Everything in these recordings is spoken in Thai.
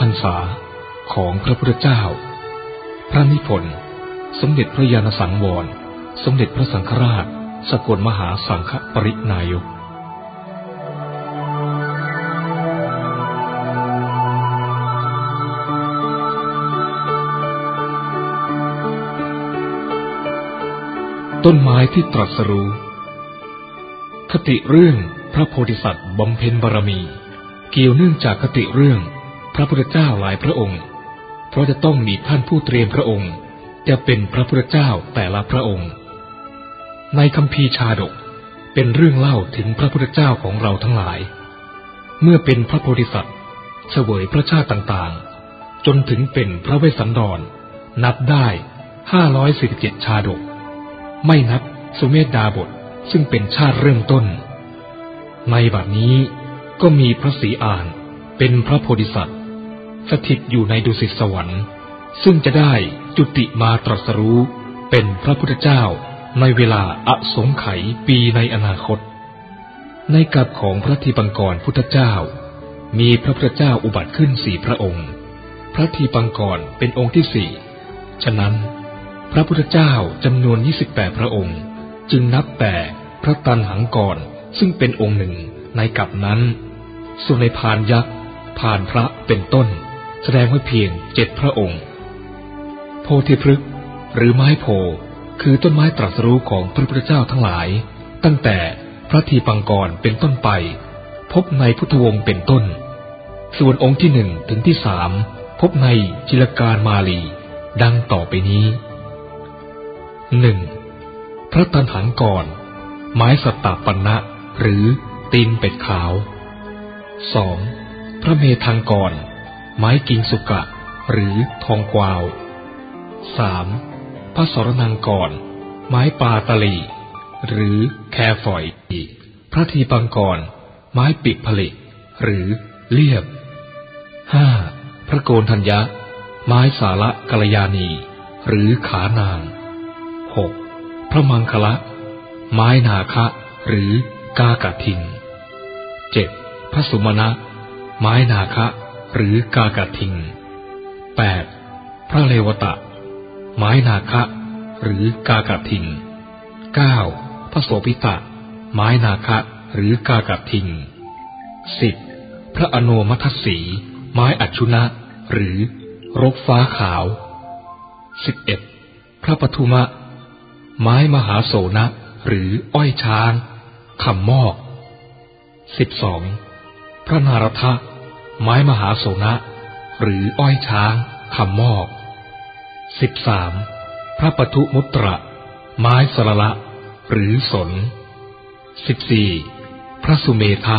พรรษาของพระพุทธเจ้า พระนิพนธ์สมเด็จพระยาณสังวร สมเด็จพระสังฆราช สกลมหาสังฆปรินายกต้นไม้ที่ตรัสรู้ คติเรื่องพระโพธิสัตว์บำเพ็ญบารมี เกี่ยวเนื่องจากคติเรื่อง ระพุทธเจ้าหลายพระองค์ เพราะจะต้องมีท่านผู้เตรียมพระองค์ จะเป็นพระพุทธเจ้าแต่ละพระองค์ ในคำพีชาดกเป็นเรื่องเล่าถึงพระพุทธเจ้าของเราทั้งหลาย เมื่อเป็นพระโพธิสัตว์เสวยพระชาติต่างๆ จนถึงเป็นพระเวสสันดร นับได้ห้าร้อยสี่สิบเจ็ดชาดก ไม่นับสุเมธดาบทซึ่งเป็นชาติเริ่มต้น ในบัดนี้ก็มีพระศรีอานเป็นพระโพธิสัตว์ สถิตอยู่ในดุสิตสวรรค์ ซึ่งจะได้จุติมาตรัสรู้เป็นพระพุทธเจ้าในเวลาอสงไขยปีในอนาคต ในกับของพระทีปังกรพุทธเจ้า มีพระพุทธเจ้าอุบัติขึ้นสี่พระองค์ พระทีปังกรเป็นองค์ที่สี่ฉะนั้น พระพุทธเจ้าจำนวน 28 พระองค์ จึงนับแต่พระตันหังกรซึ่งเป็นองค์หนึ่งในกับนั้น ส่วนในพานยักษ์พานพระเป็นต้น แสดงไว้เพียงเจ็ดพระองค์ โพธิพฤกษ์หรือไม้โพคือต้นไม้ตรัสรู้ของพระพุทธเจ้าทั้งหลาย ตั้งแต่พระทีปังกรเป็นต้นไป พบในพุทธวงศ์เป็นต้น ส่วนองค์ที่หนึ่งถึงที่สามพบในจิลการมาลี ดังต่อไปนี้หนึ่งพระตันหังกรไม้สัตตปันนะหรือตีนเป็ดขาวสองพระเมธังกร ไม้กิงสุกะ หรือทองกวาวสามพระสรนังกรไม้ปาตลี หรือแคฝอย พระทีปังกร ไม้ปิดผลิ หรือเลียบห้าพระโกนธัญญะ ไม้สาระกัลยาณี หรือขานางหกพระมังคละ ไม้นาคะ หรือกากะทิงเจ็ดพระสุมาณะ ไม้นาคะ หรือกากะทิงแปดพระเลวตะ ไม้นาคะ หรือกากะทิงเก้าพระโสพิตะ ไม้นาคะ หรือกากะทิงสิบพระอโนมัทสี ไม้อัจชุนะ หรือรกฟ้าขาวสิบเอ็ดพระปทุมะ ไม้มหาโสนะ หรืออ้อยช้างคำมอกสิบสองพระนารทะ ไม้มหาโสนะ หรืออ้อยช้างคำมอกสิบสามพระปทุมุตระ ไม้สละละหรือสนสิบสี่พระสุเมธะ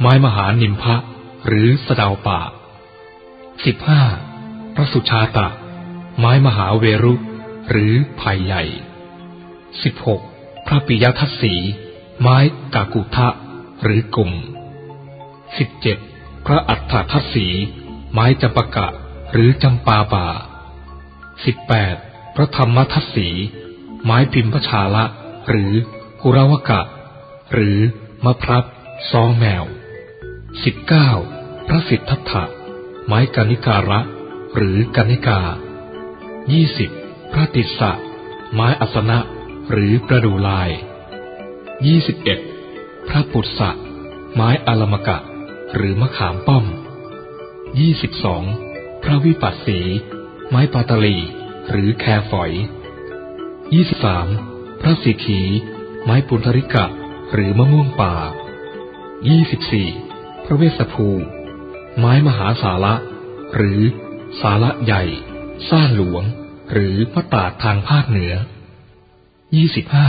ไม้มหานิมพะ หรือสดาวป่าสิบห้าพระสุชาตะ ไม้มหาเวรุ หรือไผ่ใหญ่สิบหกพระปิยทัศสี ไม้กากุทะ หรือกลุ่มสิบเจ็ด พระอัฏฐทัศสี ไม้จำปะกะ หรือจำปาป่าสิบแปดพระธรรมทัศสี ไม้พิมพชาละ หรือกุรวกะ หรือมะพร้าวซองแมวสิบเก้าพระสิทธัตถะ ไม้กานิการะ หรือกานิกายี่สิบพระติสสะ ไม้อัสนะ หรือประดูลายยี่สิบเอ็ดพระปุตสะ ไม้อลมกะ หรือมะขามป้อมยี่สิบสองพระวิปัสสี ไม้ปาตลี หรือแคฝอยยี่สิบสามพระสิขี ไม้ปุณธริกะ หรือมะม่วงป่ายี่สิบสี่พระเวสสภู ไม้มหาสาระ หรือสาระใหญ่ ซ่านหลวง หรือมะตาดทางภาคเหนือยี่สิบห้า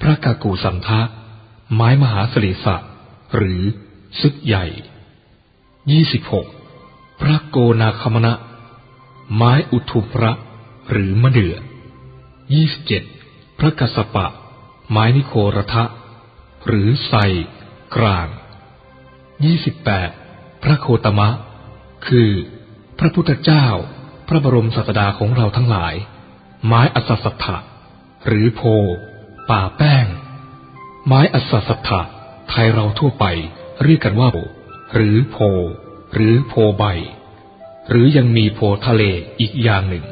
พระกากูสันทะ ไม้มหาสลีสะ หรือซึกใหญ่ ยี่สิบหกพระโกนาคมณะ ไม้อุทุมพระ หรือมะเดื่อยี่สิบเจ็ดพระกัสปะ ไม้นิโครทะ หรือไซกลางยี่สิบแปดพระโคตมะ คือ พระพุทธเจ้า พระบรมศาสดาของเราทั้งหลาย ไม้อัศสัทธะหรือโพ ป่าแป้ง ไม้อัศสัทธะไทยเราทั่วไปเรียกกันว่าโพ หรือโพ หรือโพใบ หรือยังมีโพทะเลอีกอย่างหนึ่ง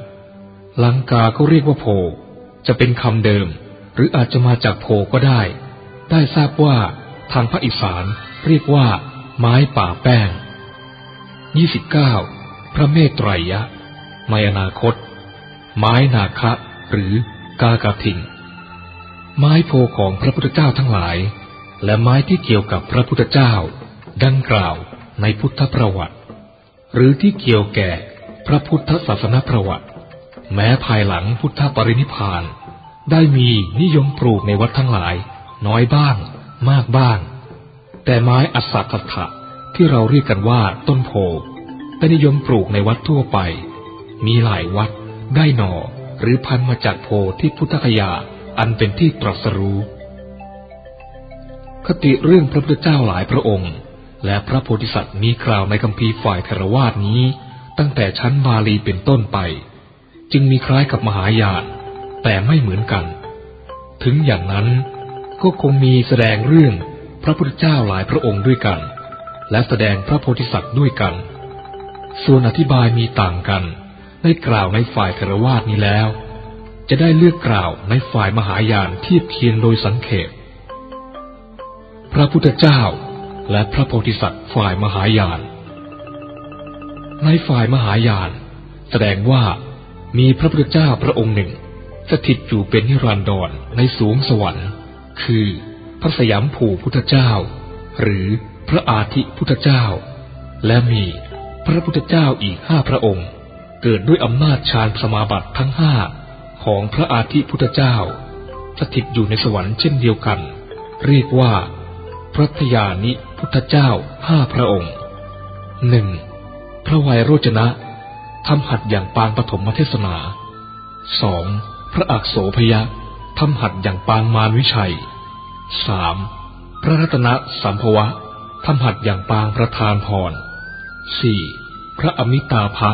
ลังกาก็เรียกว่าโพ จะเป็นคำเดิม หรืออาจจะมาจากโพก็ได้ ได้ทราบว่าทางภาคอีสานเรียกว่า ไม้ป่าแป้ง 29. พระเมตไตรยะในอนาคต ไม้นาคะ หรือกากาทิงไม้โพของพระพุทธเจ้าทั้งหลาย และไม้ที่เกี่ยวกับพระพุทธเจ้า ดังกล่าวในพุทธประวัติ หรือที่เกี่ยวแก่พระพุทธศาสนประวัติ แม้ภายหลังพุทธปรินิพาน ได้มีนิยมปลูกในวัดทั้งหลาย น้อยบ้าง มากบ้าง แต่ไม้อัศกถะที่เราเรียกกันว่าต้นโพได้นิยมปลูกในวัดทั่วไป มีหลายวัดได้หน่อหรือพันมาจากโพที่พุทธคยาอันเป็นที่ตรัสรู้คติเรื่องพระพุทธเจ้าหลายพระองค์ และพระโพธิสัตว์มีกล่าวในคำพีฝ่ายเทรวาสนี้ ตั้งแต่ชั้นบาลีเป็นต้นไป จึงมีคล้ายกับมหายาน แต่ไม่เหมือนกัน ถึงอย่างนั้นก็คงมีแสดงเรื่องพระพุทธเจ้าหลายพระองค์ด้วยกัน และแสดงพระโพธิสัตว์ด้วยกัน ส่วนอธิบายมีต่างกันได้กล่าวในฝ่ายเทรวาสนี้แล้ว จะได้เลือกกล่าวในฝ่ายมหายานเทียบเคียงโดยสังเขปพระพุทธเจ้า และพระโพธิสัตว์ฝ่ายมหายาน ในฝ่ายมหายาน แสดงว่ามีพระพุทธเจ้าพระองค์หนึ่ง สถิตอยู่เป็นนิรันดรในสูงสวรรค์ คือพระสยามผูพุทธเจ้า หรือพระอาทิพุทธเจ้า และมีพระพุทธเจ้าอีกห้าพระองค์ เกิดด้วยอำนาจฌานสมาบัติทั้งห้าของพระอาทิพุทธเจ้า สถิตอยู่ในสวรรค์เช่นเดียวกัน เรียกว่าพระทยานิ พุทธเจ้าห้าพระองค์หนึ่งพระวัยโรจนะทำหัดอย่างปางปฐมเทศนาสองพระอักโสพยะทำหัดอย่างปางมารวิชัยสามพระรัตนสัมภวะทำหัดอย่างปางประธานพรสี่พระอมิตาภะ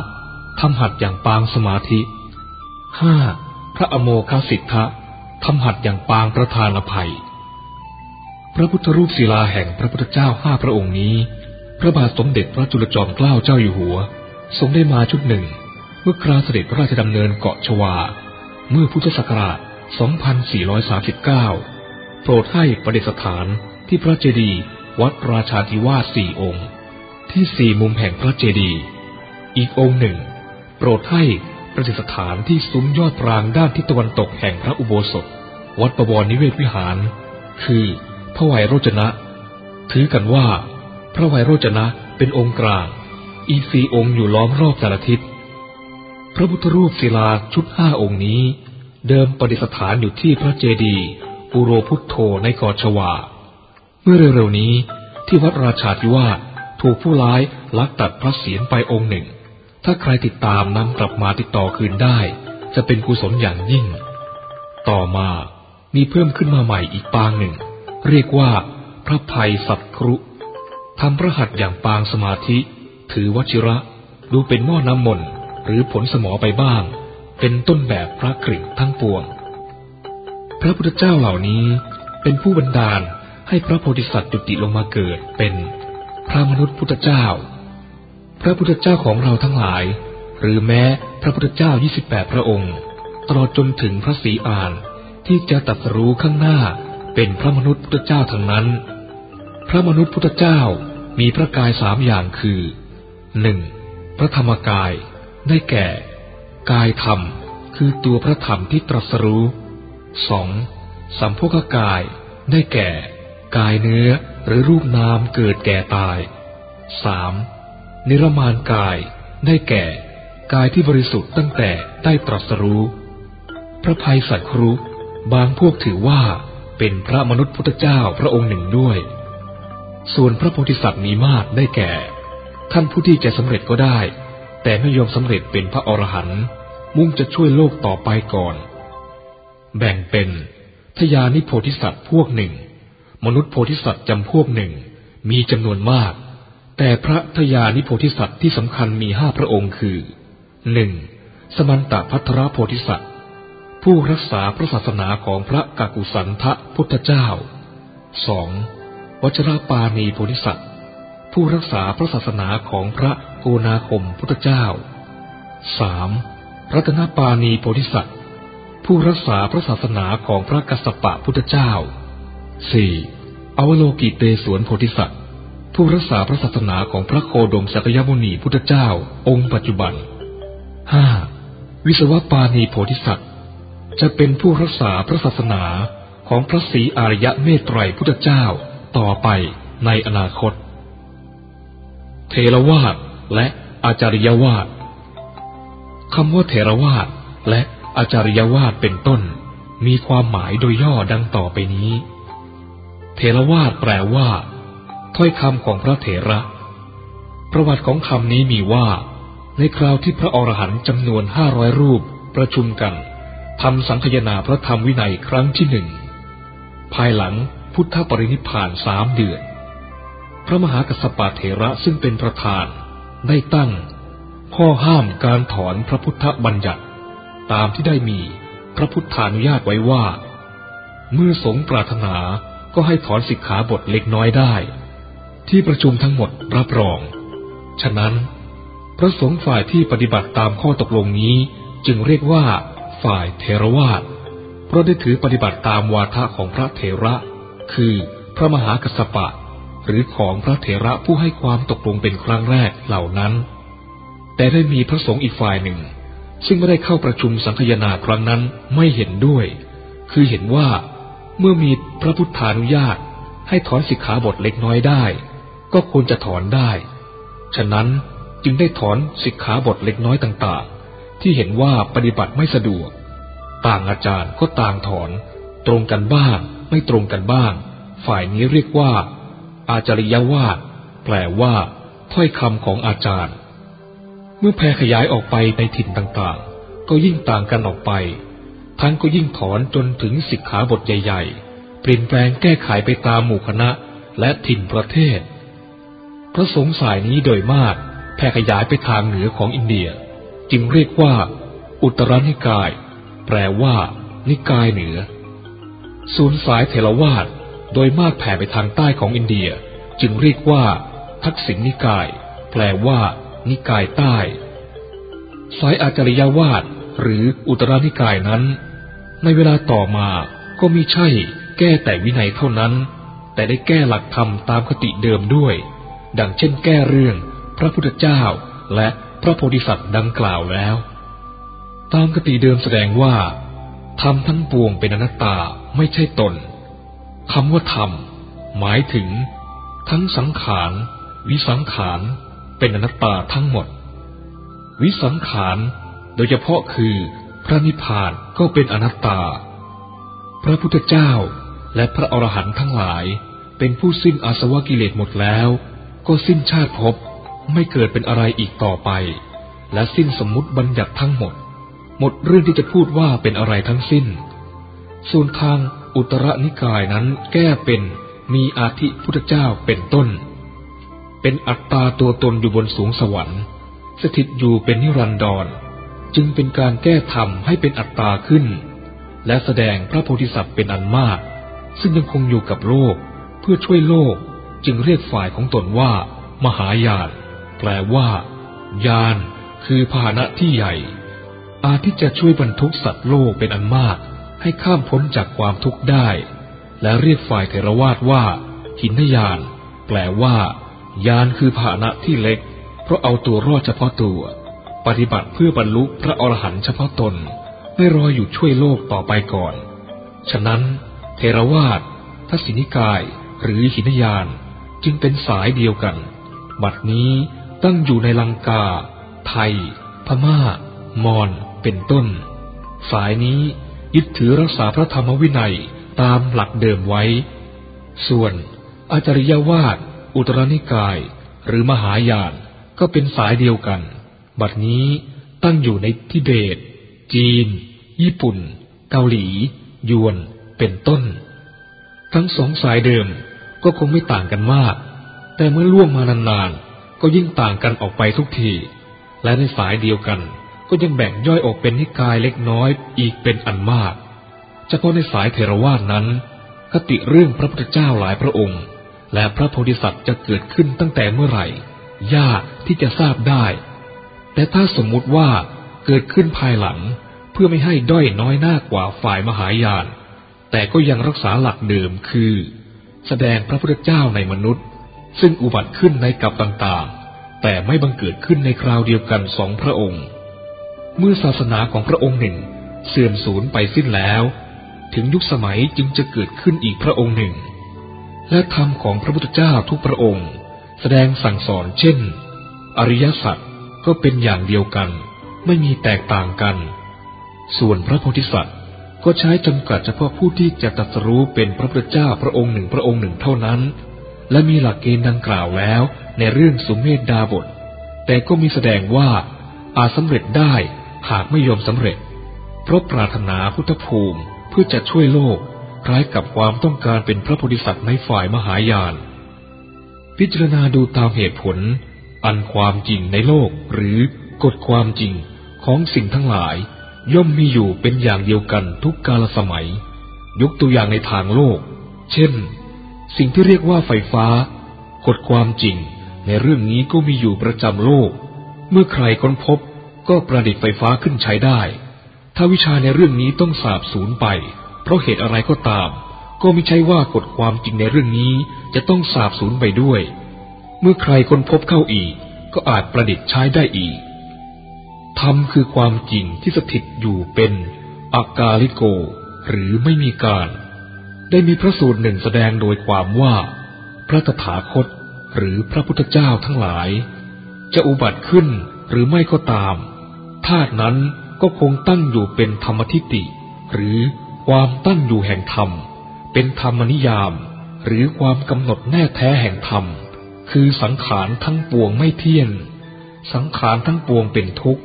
ทำหัดอย่างปางสมาธิห้าพระอโมคสิทธะทำหัดอย่างปางประธานอภัย พระพุทธรูปศิลาแห่งพระพุทธเจ้าห้าพระองค์นี้ พระบาทสมเด็จพระจุลจอมเกล้าเจ้าอยู่หัว ทรงได้มาชุดหนึ่ง เมื่อคราเสด็จพระราชดำเนินเกาะชวา เมื่อพุทธศักราช 2439 โปรดให้ประดิษฐานที่พระเจดีย์วัดราชาธิวาสสี่องค์ ที่สี่มุมแห่งพระเจดีย์อีกองค์หนึ่ง โปรดให้ประดิษฐานที่ซุ้มยอดปรางด้านทิศตะวันตกแห่งพระอุโบสถ วัดประวรนิเวศวิหาร คือ ระวัยโรจนะ ถือกันว่า พระวัยโรจนะเป็นองค์กลาง อีสีองค์อยู่ล้อมรอบแต่ละทิศ พระพุทธรูปศิลาชุดห้าองค์นี้ เดิมประดิษฐานอยู่ที่พระเจดีย์ปุโรพุทโธในกอชวา เมื่อเร็วๆนี้ที่วัดราชาธิวาสถูกผู้ร้ายลักตัดพระเศียรไปองค์หนึ่ง ถ้าใครติดตามนำกลับมาติดต่อคืนได้ จะเป็นกุศลอย่างยิ่ง ต่อมามีเพิ่มขึ้นมาใหม่อีกปางหนึ่ง เรียกว่า พระภัยสัตครุทำพระหัตถ์อย่างปางสมาธิ ถือวชิระ ดูเป็นหม้อน้ำมนต์หรือผลสมอไปบ้าง เป็นต้นแบบพระกริ่งทั้งปวง พระพุทธเจ้าเหล่านี้เป็นผู้บันดาลให้พระโพธิสัตว์จุติลงมาเกิดเป็นพระมนุษย์พุทธเจ้า พระพุทธเจ้าของเราทั้งหลาย หรือแม้พระพุทธเจ้า 28 พระองค์ ตลอดจนถึงพระศรีอานที่จะตัดรู้ข้างหน้า เป็นพระมนุษย์พุทธเจ้าทั้งนั้น พระมนุษย์พุทธเจ้ามีพระกายสามอย่างคือหนึ่งพระธรรมกายได้แก่ กายธรรมคือตัวพระธรรมที่ตรัสรู้สองสัมโพกกายได้แก่ กายเนื้อหรือรูปนามเกิดแก่ตายสามนิรมานกายได้แก่ กายที่บริสุทธิ์ตั้งแต่ได้ตรัสรู้ พระภัยสัตครุบางพวกถือว่า เป็นพระมนุษย์พุทธเจ้าพระองค์หนึ่งด้วย ส่วนพระโพธิสัตว์มีมากได้แก่ ท่านผู้ที่จะสำเร็จก็ได้ แต่ไม่ยอมสำเร็จเป็นพระอรหันต์มุ่งจะช่วยโลกต่อไปก่อน แบ่งเป็นทยานิโพธิสัตว์พวกหนึ่ง มนุษย์โพธิสัตว์จำพวกหนึ่ง มีจำนวนมาก แต่พระทยานิโพธิสัตว์ที่สำคัญมีห้าพระองค์คือหนึ่งสมันตพัทรโพธิสัตว์ ผู้รักษาพระศาสนาของพระกากุสันทะพุทธเจ้าสองวัชราปาณีโพธิสัตว์ ผู้รักษาพระศาสนาของพระโกนาคมพุทธเจ้าสามรัตนปานีโพธิสัตว์ ผู้รักษาพระศาสนาของพระกัสสปะพุทธเจ้าสี่อวโลกิเตสวนโพธิสัตว์ ผู้รักษาพระศาสนาของพระโคดมสักยมุนีพุทธเจ้า องค์ปัจจุบันห้าวิศวปานีโพธิสัตว์ จะเป็นผู้รักษาพระศาสนาของพระศรีอารยะเมตไตรพุทธเจ้าต่อไปในอนาคต เทรวาสและอาจาริยวาสคำว่าเทรวาสและอาจาริยวาสเป็นต้น มีความหมายโดยย่อดังต่อไปนี้ เทรวาสแปลว่า ถ้อยคำของพระเถระ ประวัติของคำนี้มีว่า ในคราวที่พระอรหันต์จำนวนห้าร้อยรูปประชุมกัน ทำสังคยนาพระธรรมวินัยครั้งที่หนึ่ง ภายหลังพุทธปรินิพานสามเดือน พระมหากัสปะเถระซึ่งเป็นประธานได้ตั้ง ข้อห้ามการถอนพระพุทธบัญญัติ ตามที่ได้มีพระพุทธานุญาตไว้ว่า เมื่อสงปรารถนาก็ให้ถอนสิกขาบทเล็กน้อยได้ ที่ประชุมทั้งหมดรับรอง ฉะนั้น พระสงฆ์ฝ่ายที่ปฏิบัติตามข้อตกลงนี้จึงเรียกว่า ฝ่ายเทรวาสเพราะได้ถือปฏิบัติตามวาทะของพระเถระ คือพระมหากัสสปะ หรือของพระเถระผู้ให้ความตกลงเป็นครั้งแรกเหล่านั้น แต่ได้มีพระสงฆ์อีกฝ่ายหนึ่ง ซึ่งไม่ได้เข้าประชุมสังคยนาครั้งนั้นไม่เห็นด้วย คือเห็นว่าเมื่อมีพระพุทธานุญาตให้ถอนสิกขาบทเล็กน้อยได้ ก็ควรจะถอนได้ ฉะนั้นจึงได้ถอนสิกขาบทเล็กน้อยต่างๆ ที่เห็นว่าปฏิบัติไม่สะดวก ต่างอาจารย์ก็ต่างถอน ตรงกันบ้าง ไม่ตรงกันบ้าง ฝ่ายนี้เรียกว่า อาจาริยวาดแปลว่า ถ้อยคำของอาจารย์ เมื่อแผ่ขยายออกไปในถิ่นต่างๆ ก็ยิ่งต่างกันออกไป ทั้งก็ยิ่งถอนจนถึงสิกขาบทใหญ่ ๆ เปลี่ยนแปลงแก้ไขไปตามหมู่คณะและถิ่นประเทศ พระสงฆ์สายนี้โดยมากแผ่ขยายไปทางเหนือของอินเดีย จึงเรียกว่า อุตรนิกาย แปลว่า นิกายเหนือ ส่วนสายเทรวาสโดยมากแผ่ไปทางใต้ของอินเดีย จึงเรียกว่า ทักษิณนิกาย แปลว่า นิกายใต้ สายอาจริยวาสหรืออุตรนิกายนั้น ในเวลาต่อมาก็มีใช่ แก้แต่วินัยเท่านั้น แต่ได้แก้หลักธรรมตามคติเดิมด้วย ดังเช่นแก้เรื่อง พระพุทธเจ้าและ พระโพธิสัตว์ดังกล่าวแล้ว ตามคติเดิมแสดงว่าธรรมทั้งปวงเป็นอนัตตาไม่ใช่ตนคำว่าธรรมหมายถึง ทั้งสังขารวิสังขารเป็นอนัตตาทั้งหมด วิสังขารโดยเฉพาะคือพระนิพพานก็เป็นอนัตตา พระพุทธเจ้าและพระอรหันต์ทั้งหลาย เป็นผู้สิ้นอาสวะกิเลสหมดแล้ว ก็สิ้นชาติภพ ไม่เกิดเป็นอะไรอีกต่อไป และสิ้นสมมุติบัญญัติทั้งหมด หมดเรื่องที่จะพูดว่าเป็นอะไรทั้งสิ้น ส่วนทางอุตรนิกายนั้นแก้เป็นมีอาทิพุทธเจ้าเป็นต้น เป็นอัตตาตัวตนอยู่บนสูงสวรรค์ สถิตอยู่เป็นนิรันดร จึงเป็นการแก้ธรรมให้เป็นอัตตาขึ้น และแสดงพระโพธิสัตว์เป็นอันมาก ซึ่งยังคงอยู่กับโลก เพื่อช่วยโลกจึงเรียกฝ่ายของตนว่า มหายาน แปลว่า ยาน คือพาหนะที่ใหญ่ อาจที่จะช่วยบรรทุกสัตว์โลกเป็นอันมาก ให้ข้ามพ้นจากความทุกข์ได้ และเรียกฝ่ายเทรวาสว่า หินยาน แปลว่า ยานคือภาณะที่เล็ก เพราะเอาตัวรอดเฉพาะตัว ปฏิบัติเพื่อบรรลุพระอรหันต์เฉพาะตน ไม่รออยู่ช่วยโลกต่อไปก่อน ฉะนั้น เทรวาสทัศนิกาย หรือหินยาน จึงเป็นสายเดียวกัน บัดนี้ ตั้งอยู่ในลังกา ไทย พมา่า มอนเป็นต้น สายนี้ยึดถือรักษาพระธรรมวินัยตามหลักเดิมไว้ ส่วนอาจริยวาสอุตรนิกาย หรือมหายานก็เป็นสายเดียวกัน บัดนี้ตั้งอยู่ในทิเบต จีน ญี่ปุ่น เกาหลี ยวน เป็นต้น ทั้งสองสายเดิมก็คงไม่ต่างกันมาก แต่เมื่อล่วงมานานๆ ก็ยิ่งต่างกันออกไปทุกที และในสายเดียวกันก็ยังแบ่งย่อยออกเป็นนิกายเล็กน้อยอีกเป็นอันมาก เฉพาะในสายเทรวาสนั้น คติเรื่องพระพุทธเจ้าหลายพระองค์ และพระโพธิสัตว์จะเกิดขึ้นตั้งแต่เมื่อไหร่ ยากที่จะทราบได้ แต่ถ้าสมมุติว่าเกิดขึ้นภายหลัง เพื่อไม่ให้ด้อยน้อยหน้ากว่าฝ่ายมหายาน แต่ก็ยังรักษาหลักเดิมคือ แสดงพระพุทธเจ้าในมนุษย์ ซึ่งอุบัติขึ้นในกับต่างๆ แต่ไม่บังเกิดขึ้นในคราวเดียวกันสองพระองค์ เมื่อศาสนาของพระองค์หนึ่ง เสื่อมสูญไปสิ้นแล้ว ถึงยุคสมัยจึงจะเกิดขึ้นอีกพระองค์หนึ่ง และธรรมของพระพุทธเจ้าทุกพระองค์ แสดงสั่งสอนเช่น อริยสัจก็เป็นอย่างเดียวกัน ไม่มีแตกต่างกัน ส่วนพระโพธิสัตว์ก็ใช้จำกัดเฉพาะผู้ที่จะตรัสรู้เป็นพระพุทธเจ้าพระองค์หนึ่งพระองค์หนึ่งเท่านั้น และมีหลักเกณฑ์ดังกล่าวแล้วในเรื่องสุมเมธดาบท แต่ก็มีแสดงว่าอาจสำเร็จได้หากไม่ยอมสำเร็จ เพราะปรารถนาพุทธภูมิเพื่อจะช่วยโลกคล้ายกับความต้องการเป็นพระโพธิสัตว์ในฝ่ายมหายาน พิจารณาดูตามเหตุผล อันความจริงในโลกหรือกฎความจริงของสิ่งทั้งหลาย ย่อมมีอยู่เป็นอย่างเดียวกันทุกกาลสมัย ยกตัวอย่างในทางโลก เช่น สิ่งที่เรียกว่าไฟฟ้ากฎความจริงในเรื่องนี้ก็มีอยู่ประจำโลก เมื่อใครค้นพบก็ประดิษฐ์ไฟฟ้าขึ้นใช้ได้ ถ้าวิชาในเรื่องนี้ต้องสาบสูญไป เพราะเหตุอะไรก็ตาม ก็ไม่ใช่ว่ากฎความจริงในเรื่องนี้จะต้องสาบสูญไปด้วย เมื่อใครค้นพบเข้าอีก ก็อาจประดิษฐ์ใช้ได้อีก ธรรมคือความจริงที่สถิตอยู่เป็นอากาลิโก หรือไม่มีการ ได้มีพระสูตรหนึ่งแสดงโดยความว่า พระตถาคตหรือพระพุทธเจ้าทั้งหลาย จะอุบัติขึ้นหรือไม่ก็ตามธาตุนั้นก็คงตั้งอยู่เป็นธรรมทิฏฐิหรือความตั้งอยู่แห่งธรรม เป็นธรรมนิยาม หรือความกำหนดแน่แท้แห่งธรรม คือสังขารทั้งปวงไม่เที่ยง สังขารทั้งปวงเป็นทุกข์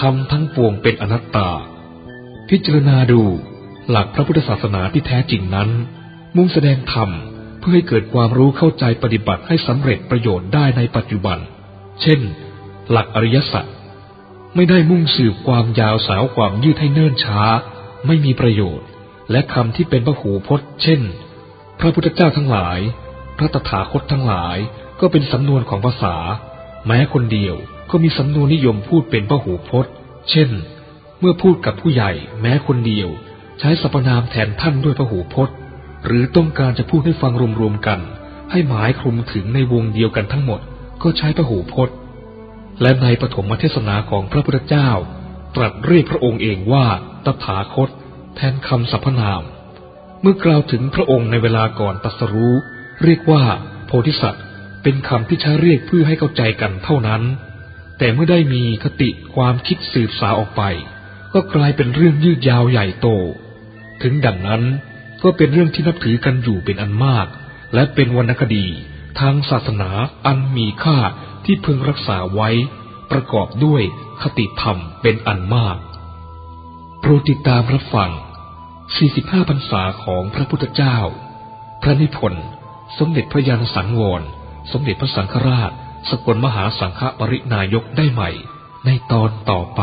ธรรมทั้งปวงเป็นอนัตตา พิจารณาดู หลักพระพุทธศาสนาที่แท้จริงนั้น มุ่งแสดงธรรมเพื่อให้เกิดความรู้เข้าใจปฏิบัติให้สำเร็จประโยชน์ได้ในปัจจุบัน เช่น หลักอริยสัจไม่ได้มุ่งสืบความยาวสาวความยืดให้เนิ่นช้า ไม่มีประโยชน์ และคำที่เป็นพระหูพจน์ เช่น พระพุทธเจ้าทั้งหลาย พระตถาคตทั้งหลาย ก็เป็นสำนวนของภาษา แม้คนเดียวก็มีสำนวนนิยมพูดเป็นพระหูพจน์ เช่น เมื่อพูดกับผู้ใหญ่ แม้คนเดียว ใช้สรรพนามแทนท่านด้วยพระหูพจน์ หรือต้องการจะพูดให้ฟังรวมๆกัน ให้หมายคลุมถึงในวงเดียวกันทั้งหมด ก็ใช้พระหูพจน์ และในปฐมเทศนาของพระพุทธเจ้า ตรัสเรียกพระองค์เองว่าตถาคต แทนคำสรรพนาม เมื่อกล่าวถึงพระองค์ในเวลาก่อนตัสรู้ เรียกว่า โพธิสัตว์เป็นคำที่ใช้เรียกเพื่อให้เข้าใจกันเท่านั้น แต่เมื่อได้มีคติความคิดสืบสาออกไป ก็กลายเป็นเรื่องยืดยาวใหญ่โต ถึงดังนั้นก็เป็นเรื่องที่นับถือกันอยู่เป็นอันมาก และเป็นวรรณคดี ทางศาสนาอันมีค่าที่พึงรักษาไว้ ประกอบด้วยคติธรรมเป็นอันมาก โปรดติดตามรับฟัง 45 พรรษาของพระพุทธเจ้า พระนิพนธ์สมเด็จพระยาณสังวร สมเด็จพระสังฆราช สกลมหาสังฆปรินายกได้ใหม่ ในตอนต่อไป